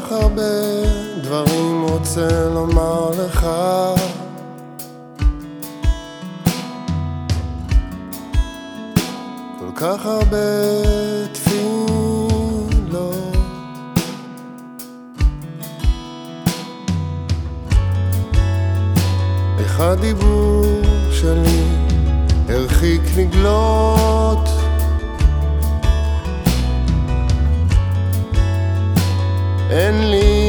כך הרבה דברים רוצה לומר לך. כל כך הרבה תפילות. איך הדיבור שלי הרחיק לגלות אין לי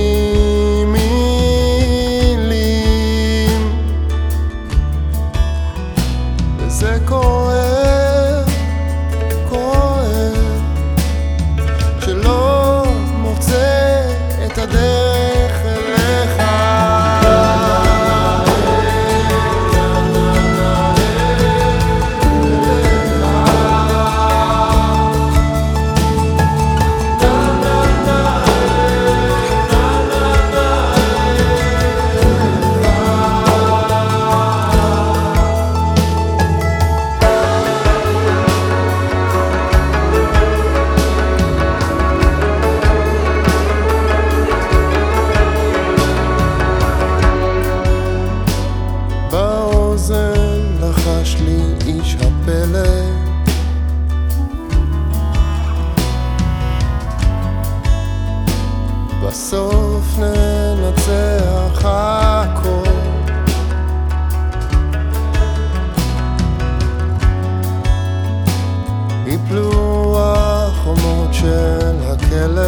בסוף ננצח הכל. יפלו החומות של הכלא.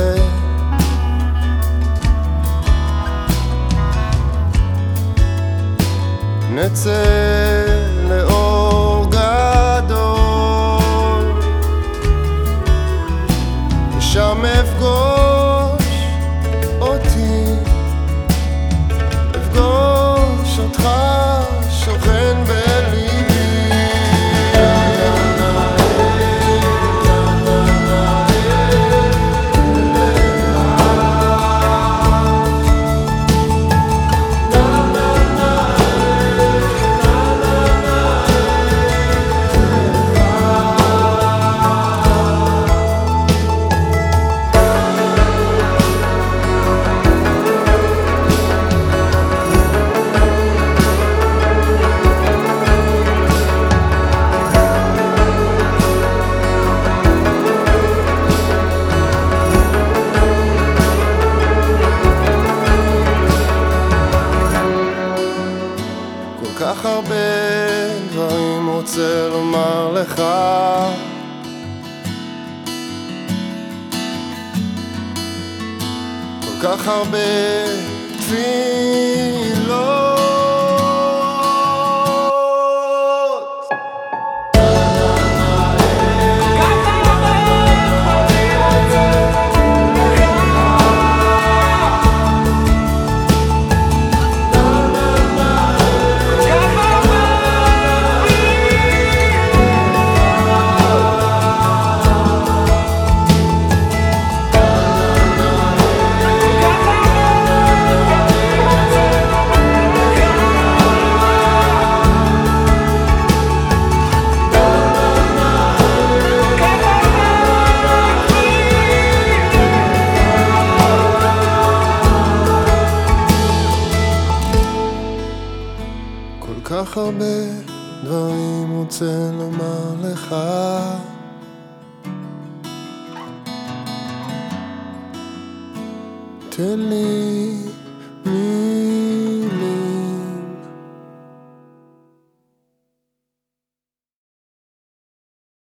נצא כך הרבה דברים רוצה לומר לך. כל כך הרבה תפילות כך הרבה דברים רוצה לומר לך. תן לי